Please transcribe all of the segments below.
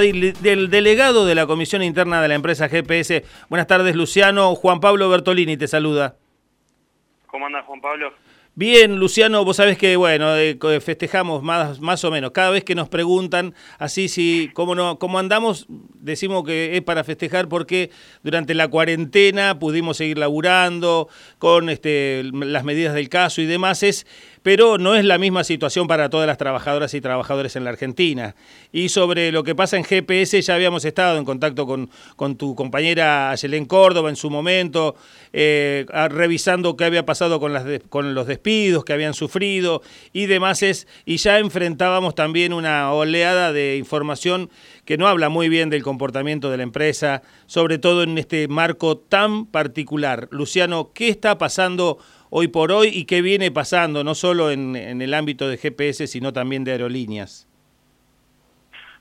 del delegado de la Comisión Interna de la empresa GPS. Buenas tardes, Luciano. Juan Pablo Bertolini te saluda. ¿Cómo anda, Juan Pablo? Bien, Luciano, vos sabés que, bueno, eh, festejamos más, más o menos. Cada vez que nos preguntan así, si, cómo, no, cómo andamos, decimos que es para festejar porque durante la cuarentena pudimos seguir laburando con este, las medidas del caso y demás. Es pero no es la misma situación para todas las trabajadoras y trabajadores en la Argentina. Y sobre lo que pasa en GPS, ya habíamos estado en contacto con, con tu compañera Ayelén Córdoba en su momento, eh, revisando qué había pasado con, las con los despidos que habían sufrido y demás, y ya enfrentábamos también una oleada de información que no habla muy bien del comportamiento de la empresa, sobre todo en este marco tan particular. Luciano, ¿qué está pasando hoy por hoy y qué viene pasando, no solo en, el ámbito de GPS, sino también de aerolíneas?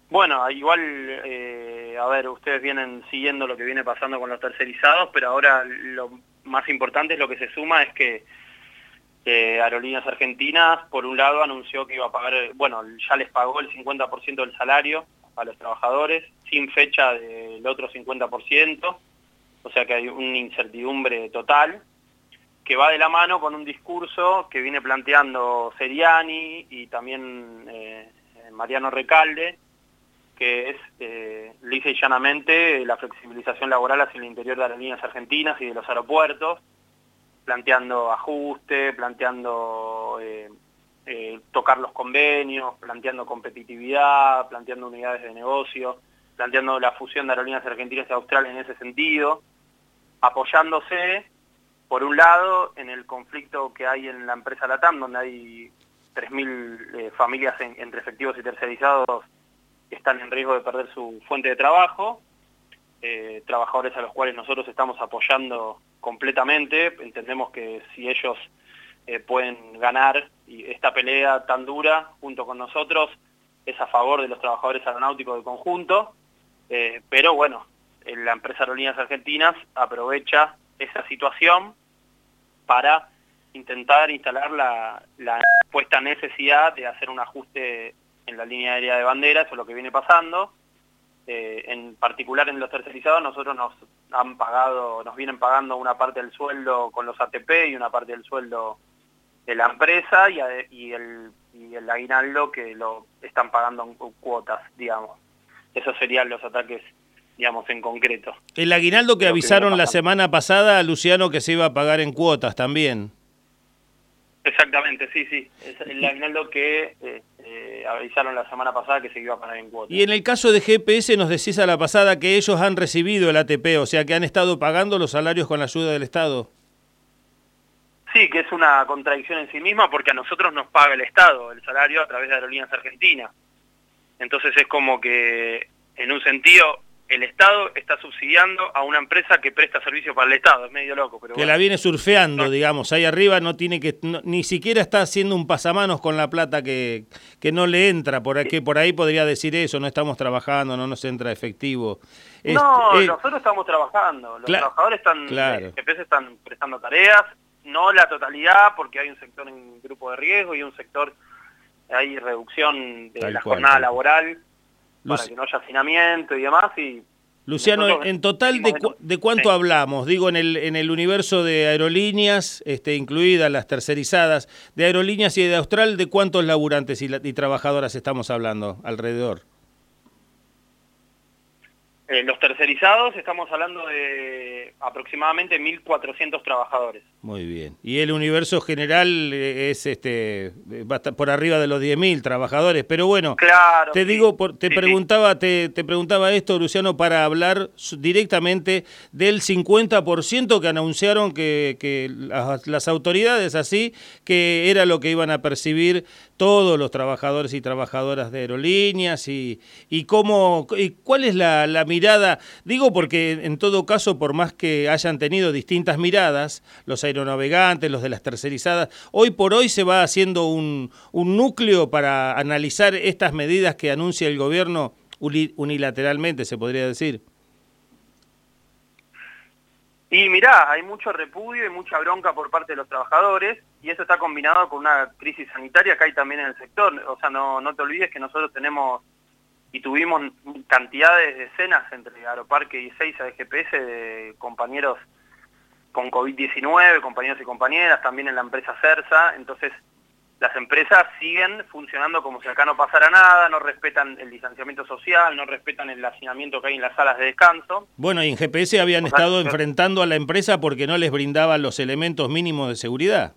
Bueno, igual, eh, a ver, ustedes vienen siguiendo lo que viene pasando con los tercerizados, pero ahora lo más importante es lo que se suma es que Aerolíneas Argentinas, por un lado, anunció que iba a pagar, bueno, ya les pagó el 50% del salario a los trabajadores, sin fecha del otro 50%, o sea que hay una incertidumbre total, que va de la mano con un discurso que viene planteando Seriani y también eh, Mariano Recalde, que es, eh, lisa y llanamente, la flexibilización laboral hacia el interior de aerolíneas argentinas y de los aeropuertos, planteando ajuste, planteando eh, eh, tocar los convenios, planteando competitividad, planteando unidades de negocio, planteando la fusión de aerolíneas argentinas y australes en ese sentido, apoyándose por un lado, en el conflicto que hay en la empresa LATAM, donde hay 3.000 eh, familias entre efectivos y tercerizados que están en riesgo de perder su fuente de trabajo, eh, trabajadores a los cuales nosotros estamos apoyando completamente, entendemos que si ellos eh, pueden ganar esta pelea tan dura junto con nosotros, es a favor de los trabajadores aeronáuticos del conjunto, pero bueno, la empresa Aerolíneas Argentinas aprovecha esa situación para intentar instalar la, puesta necesidad de hacer un ajuste en la línea aérea de bandera, eso es lo que viene pasando. Eh, en particular en los tercerizados nosotros nos han pagado, nos vienen pagando una parte del sueldo con los ATP y una parte del sueldo de la empresa y, y, el, y el aguinaldo que lo están pagando en cuotas, digamos. Esos serían los ataques digamos, en concreto. El aguinaldo que avisaron la semana pasada, Luciano, que se iba a pagar en cuotas también. Exactamente, sí, sí. Es el aguinaldo que eh, eh, avisaron la semana pasada que se iba a pagar en cuotas. Y en el caso de GPS nos decís a la pasada que ellos han recibido el ATP, o sea que han estado pagando los salarios con la ayuda del Estado. Sí, que es una contradicción en sí misma porque a nosotros nos paga el Estado el salario a través de Aerolíneas Argentinas. Entonces es como que en un sentido el Estado está subsidiando a una empresa que presta servicio para el Estado, es medio loco. Pero que la viene surfeando, digamos, ahí arriba no tiene que, ni siquiera está haciendo un pasamanos con la plata que, que no le entra, por aquí, por ahí podría decir eso, no estamos trabajando, no nos entra efectivo. no, nosotros estamos trabajando, los trabajadores están, claro. están prestando tareas, no la totalidad, porque hay un sector en grupo de riesgo y un sector, hay reducción de la jornada laboral para que no haya hacinamiento y demás. Y Luciano, en total, de, de cuánto hablamos? Digo, en el, en el universo de aerolíneas, este, incluidas las tercerizadas, de aerolíneas y de Austral, ¿de cuántos laburantes y, y trabajadoras estamos hablando alrededor? Eh, los tercerizados estamos hablando de aproximadamente 1.400 trabajadores. Muy bien. Y el universo general eh, es este va por arriba de los 10.000 trabajadores, pero bueno, claro, te digo, te preguntaba, Te, te, preguntaba esto, Luciano, para hablar directamente del 50% que anunciaron que, que las, las autoridades así, que era lo que iban a percibir todos los trabajadores y trabajadoras de aerolíneas y, y cómo y cuál es la, la mirada, digo porque en todo caso, por más que hayan tenido distintas miradas, los aeronavegantes, los de las tercerizadas, hoy por hoy se va haciendo un, un núcleo para analizar estas medidas que anuncia el gobierno unilateralmente, se podría decir. Y mirá, hay mucho repudio y mucha bronca por parte de los trabajadores y eso está combinado con una crisis sanitaria que hay también en el sector. O sea, no, no te olvides que nosotros tenemos y tuvimos cantidades, de decenas entre Aeroparque y Seiza GPS de compañeros con COVID-19, compañeros y compañeras, también en la empresa CERSA, entonces las empresas siguen funcionando como si acá no pasara nada, no respetan el distanciamiento social, no respetan el hacinamiento que hay en las salas de descanso. Bueno, y en GPS habían estado enfrentando a la empresa porque no les brindaban los elementos mínimos de seguridad.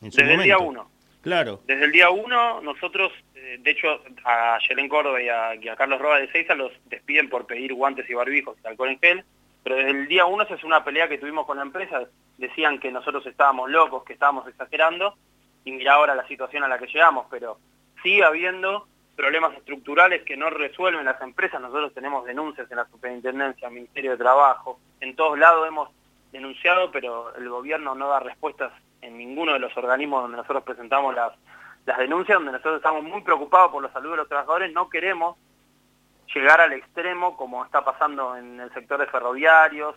Desde el día uno. Claro. Desde el día uno nosotros, eh, de hecho, a Yelén Córdoba y a, Carlos Roa de Seiza los despiden por pedir guantes y barbijos y alcohol en gel, pero desde el día uno esa es una pelea que tuvimos con la empresa, decían que nosotros estábamos locos, que estábamos exagerando, y mira ahora la situación a la que llegamos, pero sigue habiendo problemas estructurales que no resuelven las empresas, nosotros tenemos denuncias en la Superintendencia, Ministerio de Trabajo, en todos lados hemos denunciado, pero el gobierno no da respuestas en ninguno de los organismos donde nosotros presentamos las, las denuncias, donde nosotros estamos muy preocupados por la salud de los trabajadores, no queremos llegar al extremo como está pasando en el sector de ferroviarios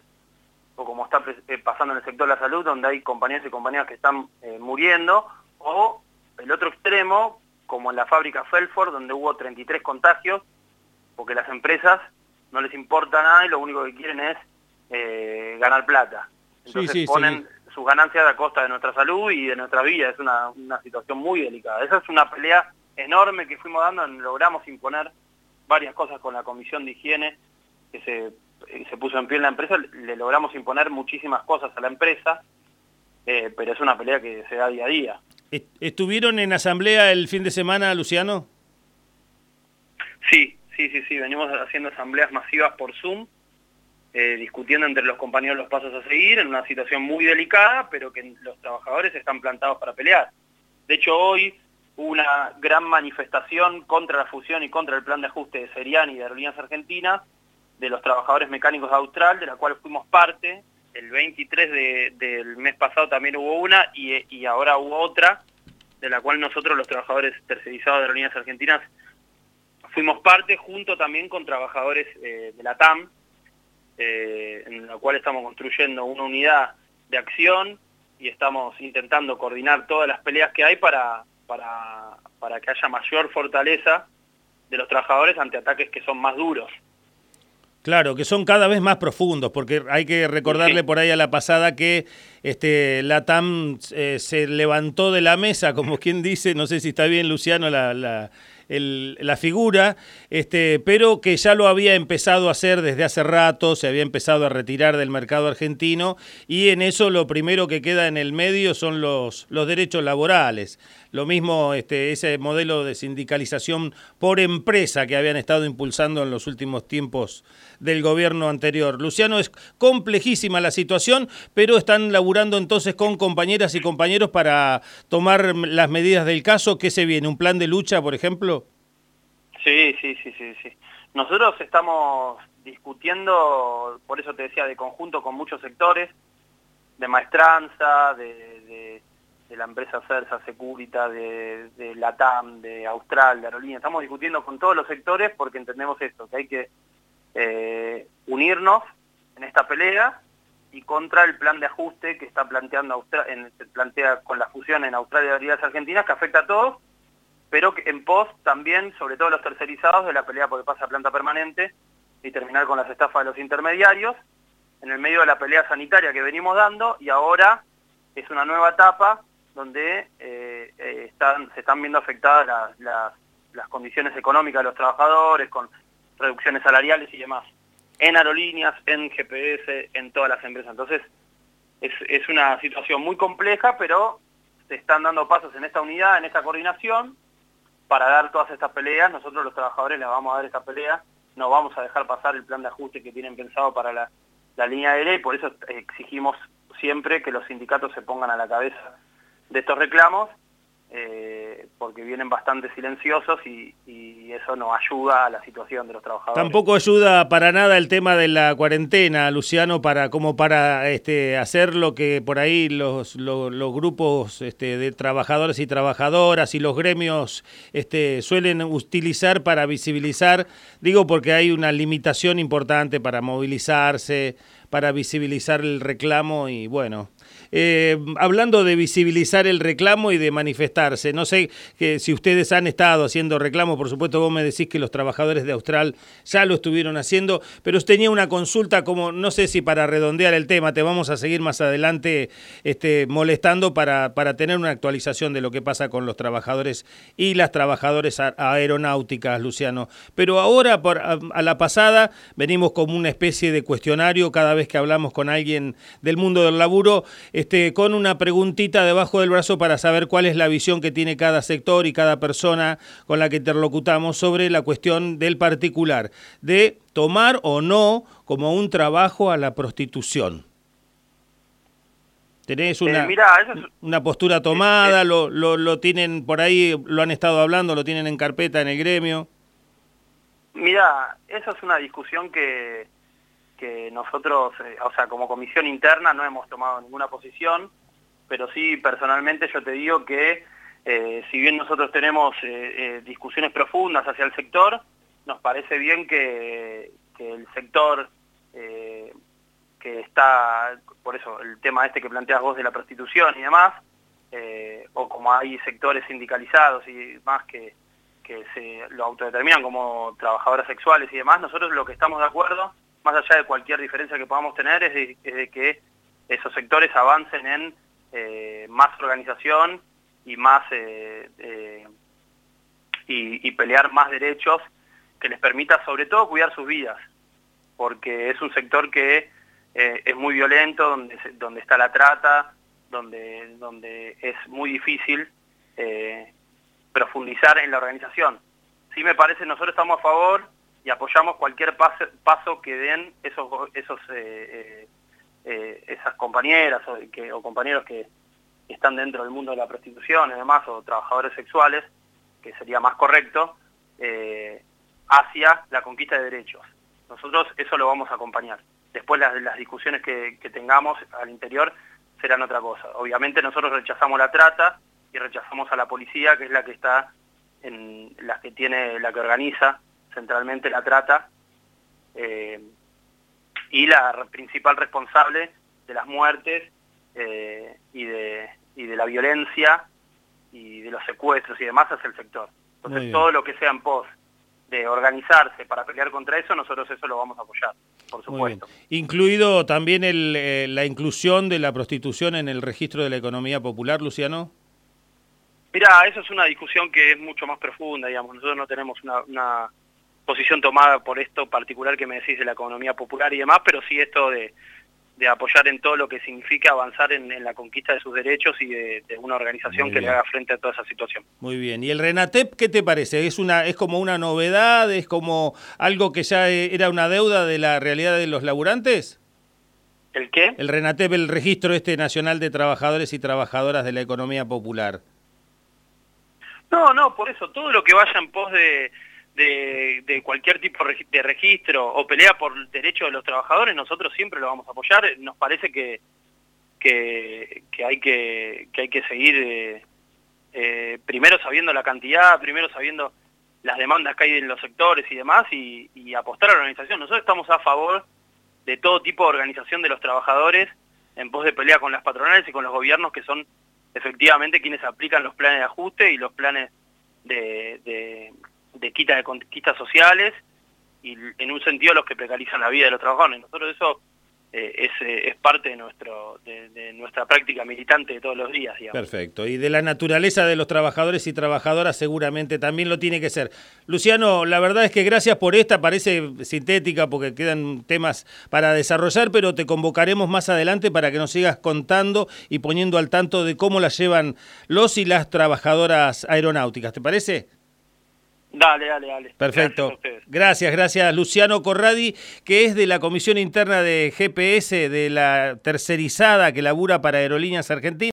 o como está eh, pasando en el sector de la salud, donde hay compañeros y compañeras que están eh, muriendo, o el otro extremo, como en la fábrica Felford, donde hubo 33 contagios, porque las empresas no les importa nada y lo único que quieren es eh, ganar plata. Entonces ponen sus ganancias a costa de nuestra salud y de nuestra vida. Es una, una situación muy delicada. Esa es una pelea enorme que fuimos dando, logramos imponer varias cosas con la Comisión de Higiene que se, eh, se puso en pie en la empresa, le logramos imponer muchísimas cosas a la empresa, eh, pero es una pelea que se da día a día. ¿Estuvieron en asamblea el fin de semana, Luciano? Sí, sí, sí, sí, venimos haciendo asambleas masivas por Zoom, eh, discutiendo entre los compañeros los pasos a seguir, en una situación muy delicada, pero que los trabajadores están plantados para pelear. De hecho, hoy hubo una gran manifestación contra la fusión y contra el plan de ajuste de Seriani y de Aerolíneas Argentinas, de los trabajadores mecánicos de Austral, de la cual fuimos parte, el 23 del mes pasado también hubo una y, ahora hubo otra, de la cual nosotros los trabajadores tercerizados de Aerolíneas Argentinas fuimos parte junto también con trabajadores eh, de la TAM, eh, en la cual estamos construyendo una unidad de acción y estamos intentando coordinar todas las peleas que hay para, para, para que haya mayor fortaleza de los trabajadores ante ataques que son más duros. Claro, que son cada vez más profundos, porque hay que recordarle por ahí a la pasada que este, la TAM eh, se levantó de la mesa, como quien dice, no sé si está bien Luciano la, la, la figura, este, pero que ya lo había empezado a hacer desde hace rato, se había empezado a retirar del mercado argentino y en eso lo primero que queda en el medio son los, los derechos laborales. Lo mismo este, ese modelo de sindicalización por empresa que habían estado impulsando en los últimos tiempos del gobierno anterior. Luciano, es complejísima la situación, pero están laburando entonces con compañeras y compañeros para tomar las medidas del caso. ¿Qué se viene? ¿Un plan de lucha, por ejemplo? Sí, sí, sí, sí, sí. Nosotros estamos discutiendo, por eso te decía, de conjunto con muchos sectores, de maestranza, de, la empresa Cersa, Securita, de, de Latam, de Austral, de Aerolínea. Estamos discutiendo con todos los sectores porque entendemos esto, que hay que eh, unirnos en esta pelea y contra el plan de ajuste que está planteando se plantea con la fusión en Australia y las Argentinas, que afecta a todos, pero que en pos también, sobre todo los tercerizados, de la pelea porque pasa a planta permanente y terminar con las estafas de los intermediarios, en el medio de la pelea sanitaria que venimos dando, y ahora es una nueva etapa donde eh, eh, están, se están viendo afectadas las condiciones económicas de los trabajadores, con reducciones salariales y demás, en aerolíneas, en GPS, en todas las empresas. Entonces, es, una situación muy compleja, pero se están dando pasos en esta unidad, en esta coordinación, para dar todas estas peleas. Nosotros los trabajadores les vamos a dar esta pelea, no vamos a dejar pasar el plan de ajuste que tienen pensado para la, la línea de ley, por eso exigimos siempre que los sindicatos se pongan a la cabeza de estos reclamos eh, porque vienen bastante silenciosos y, eso no ayuda a la situación de los trabajadores. Tampoco ayuda para nada el tema de la cuarentena, Luciano, para como para este, hacer lo que por ahí los, los, grupos este, de trabajadores y trabajadoras y los gremios este, suelen utilizar para visibilizar, digo porque hay una limitación importante para movilizarse, para visibilizar el reclamo y bueno, eh, hablando de visibilizar el reclamo y de manifestarse, no sé que si ustedes han estado haciendo reclamos, por supuesto vos me decís que los trabajadores de Austral ya lo estuvieron haciendo, pero tenía una consulta como, no sé si para redondear el tema, te vamos a seguir más adelante este, molestando para, para tener una actualización de lo que pasa con los trabajadores y las trabajadoras aeronáuticas, Luciano. Pero ahora, por, a la pasada, venimos como una especie de cuestionario cada vez que hablamos con alguien del mundo del laburo, este, con una preguntita debajo del brazo para saber cuál es la visión que tiene cada sector y cada persona con la que interlocutamos sobre la cuestión del particular, de tomar o no como un trabajo a la prostitución. ¿Tenés una, eh, una postura tomada? lo, lo, ¿Lo tienen por ahí, lo han estado hablando, lo tienen en carpeta en el gremio? Mira, esa es una discusión que nosotros, eh, o sea, como comisión interna no hemos tomado ninguna posición, pero sí personalmente yo te digo que eh, si bien nosotros tenemos eh, discusiones profundas hacia el sector, nos parece bien que, el sector que está, por eso el tema este que planteas vos de la prostitución y demás, o como hay sectores sindicalizados y más que que se lo autodeterminan como trabajadoras sexuales y demás, nosotros lo que estamos de acuerdo, más allá de cualquier diferencia que podamos tener, es de, que esos sectores avancen en eh, más organización y más eh, y, pelear más derechos que les permita sobre todo cuidar sus vidas, porque es un sector que eh, es muy violento, donde, donde está la trata, donde, donde es muy difícil profundizar en la organización. Sí me parece, nosotros estamos a favor y apoyamos cualquier paso, que den esos, esos eh, eh, eh, esas compañeras o, compañeros que están dentro del mundo de la prostitución y demás, o trabajadores sexuales, que sería más correcto, hacia la conquista de derechos. Nosotros eso lo vamos a acompañar. Después las, las discusiones que, que tengamos al interior serán otra cosa. Obviamente nosotros rechazamos la trata, y rechazamos a la policía, que es la que está en la que tiene, la que organiza centralmente la trata eh, y la principal responsable de las muertes eh, y, de, y de la violencia y de los secuestros y demás hacia el sector. Entonces todo lo que sea en pos de organizarse para pelear contra eso, nosotros eso lo vamos a apoyar, por supuesto. Incluido también el, eh, la inclusión de la prostitución en el registro de la economía popular, Luciano. Mira, eso es una discusión que es mucho más profunda, digamos. Nosotros no tenemos una, posición tomada por esto particular que me decís de la economía popular y demás, pero sí esto de, apoyar en todo lo que significa avanzar en, la conquista de sus derechos y de, una organización que le haga frente a toda esa situación. Muy bien. ¿Y el Renatep qué te parece? ¿Es, una, ¿Es como una novedad? ¿Es como algo que ya era una deuda de la realidad de los laburantes? ¿El qué? El RENATEP, el Registro este Nacional de Trabajadores y Trabajadoras de la Economía Popular. No, no, por eso, todo lo que vaya en pos de, de, cualquier tipo de registro o pelea por el derecho de los trabajadores, nosotros siempre lo vamos a apoyar. Nos parece que, que, hay, que, que hay que seguir eh, eh, primero sabiendo la cantidad, primero sabiendo las demandas que hay en los sectores y demás, y, apostar a la organización. Nosotros estamos a favor de todo tipo de organización de los trabajadores en pos de pelea con las patronales y con los gobiernos que son efectivamente quienes aplican los planes de ajuste y los planes de, quita de conquistas sociales y en un sentido los que precarizan la vida de los trabajadores. Nosotros eso eh, es, eh, es, parte de, nuestro, de, nuestra práctica militante de todos los días. Perfecto. Y de la naturaleza de los trabajadores y trabajadoras seguramente también lo tiene que ser. Luciano, la verdad es que gracias por esta, parece sintética porque quedan temas para desarrollar, pero te convocaremos más adelante para que nos sigas contando y poniendo al tanto de cómo la llevan los y las trabajadoras aeronáuticas. ¿Te parece? Dale, dale, dale. Perfecto. Gracias, gracias, Luciano Corradi, que es de la Comisión Interna de GPS de la tercerizada que labura para Aerolíneas Argentinas.